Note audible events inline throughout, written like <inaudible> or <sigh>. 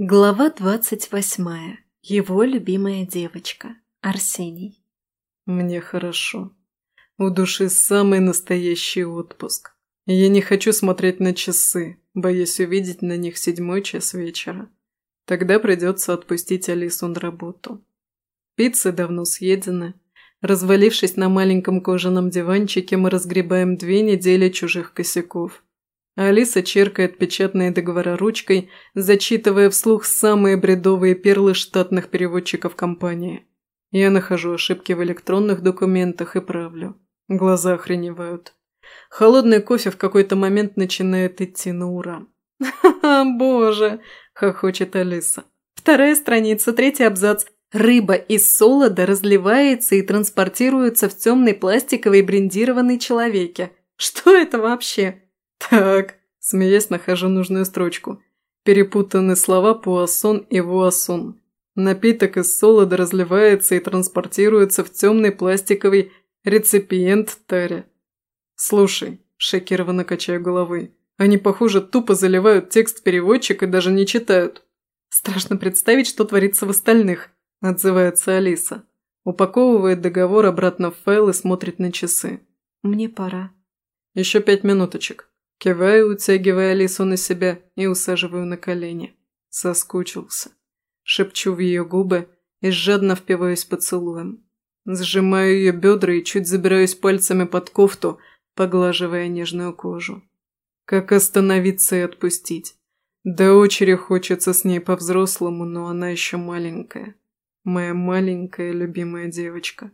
Глава двадцать восьмая. Его любимая девочка. Арсений. Мне хорошо. У души самый настоящий отпуск. Я не хочу смотреть на часы, боясь увидеть на них седьмой час вечера. Тогда придется отпустить Алису на работу. Пиццы давно съедены. Развалившись на маленьком кожаном диванчике, мы разгребаем две недели чужих косяков – Алиса черкает печатные договора ручкой, зачитывая вслух самые бредовые перлы штатных переводчиков компании. Я нахожу ошибки в электронных документах и правлю. Глаза охреневают. Холодный кофе в какой-то момент начинает идти на ура. «Ха-ха, <laughs> боже!» – хохочет Алиса. Вторая страница, третий абзац. Рыба из солода разливается и транспортируется в темной пластиковой брендированной человеке. Что это вообще? Так, смеясь, нахожу нужную строчку. Перепутаны слова пуассон и вуассон. Напиток из солода разливается и транспортируется в темный пластиковый реципиент таре. Слушай, шокированно качаю головой. Они, похоже, тупо заливают текст в переводчик и даже не читают. Страшно представить, что творится в остальных, отзывается Алиса. Упаковывает договор обратно в файл и смотрит на часы. Мне пора. Еще пять минуточек. Киваю, утягивая Алису на себя и усаживаю на колени. Соскучился. Шепчу в ее губы и жадно впиваюсь поцелуем. Сжимаю ее бедра и чуть забираюсь пальцами под кофту, поглаживая нежную кожу. Как остановиться и отпустить? До очереди хочется с ней по-взрослому, но она еще маленькая. Моя маленькая любимая девочка.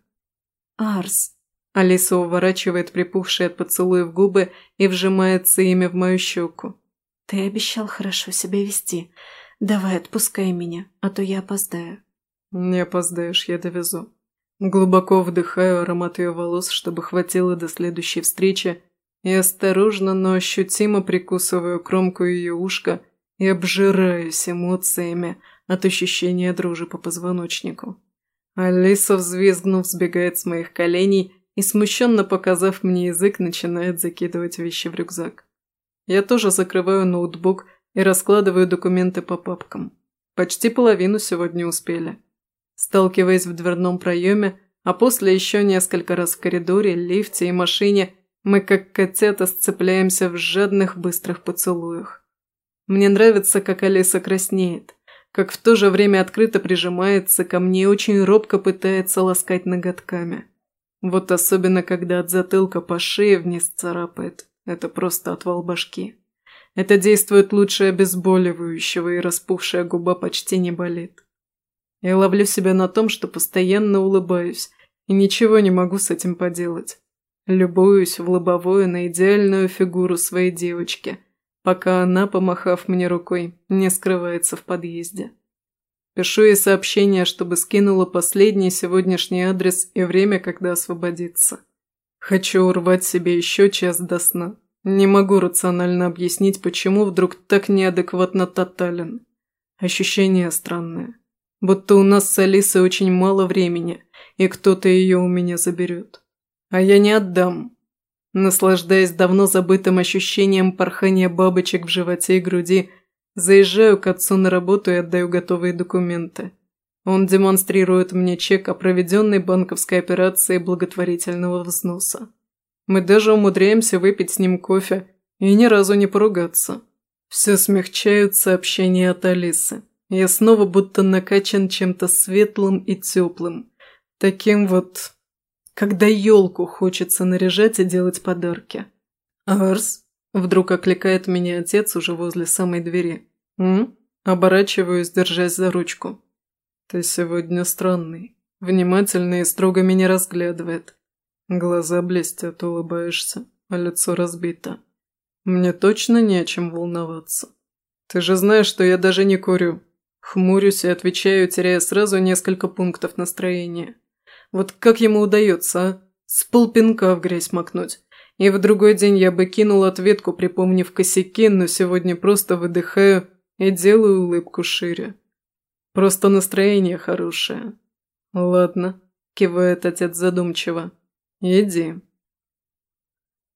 «Арс!» Алиса уворачивает припухшие от поцелуев губы и вжимается ими в мою щеку. «Ты обещал хорошо себя вести. Давай, отпускай меня, а то я опоздаю». «Не опоздаешь, я довезу». Глубоко вдыхаю аромат ее волос, чтобы хватило до следующей встречи, и осторожно, но ощутимо прикусываю кромку ее ушка и обжираюсь эмоциями от ощущения дрожи по позвоночнику. Алиса, взвизгнув, сбегает с моих коленей и, смущенно показав мне язык, начинает закидывать вещи в рюкзак. Я тоже закрываю ноутбук и раскладываю документы по папкам. Почти половину сегодня успели. Сталкиваясь в дверном проеме, а после еще несколько раз в коридоре, лифте и машине, мы как котята сцепляемся в жадных быстрых поцелуях. Мне нравится, как Алиса краснеет, как в то же время открыто прижимается ко мне и очень робко пытается ласкать ноготками. Вот особенно, когда от затылка по шее вниз царапает. Это просто отвал башки. Это действует лучше обезболивающего, и распухшая губа почти не болит. Я ловлю себя на том, что постоянно улыбаюсь, и ничего не могу с этим поделать. Любуюсь в лобовое на идеальную фигуру своей девочки, пока она, помахав мне рукой, не скрывается в подъезде. Пишу ей сообщение, чтобы скинула последний сегодняшний адрес и время, когда освободится. Хочу урвать себе еще час до сна. Не могу рационально объяснить, почему вдруг так неадекватно тотален. Ощущение странное. Будто у нас с Алисой очень мало времени, и кто-то ее у меня заберет. А я не отдам. Наслаждаясь давно забытым ощущением порхания бабочек в животе и груди, Заезжаю к отцу на работу и отдаю готовые документы. Он демонстрирует мне чек о проведенной банковской операции благотворительного взноса. Мы даже умудряемся выпить с ним кофе и ни разу не поругаться. Все смягчают сообщения от Алисы. Я снова будто накачан чем-то светлым и теплым. Таким вот, когда елку хочется наряжать и делать подарки. «Арс?» Вдруг окликает меня отец уже возле самой двери. «М?» Оборачиваюсь, держась за ручку. «Ты сегодня странный. Внимательно и строго меня разглядывает. Глаза блестят, улыбаешься, а лицо разбито. Мне точно не о чем волноваться. Ты же знаешь, что я даже не курю». Хмурюсь и отвечаю, теряя сразу несколько пунктов настроения. Вот как ему удается, а? С полпинка в грязь макнуть. И в другой день я бы кинул ответку, припомнив косяки, но сегодня просто выдыхаю и делаю улыбку шире. Просто настроение хорошее. Ладно, кивает отец задумчиво. Иди.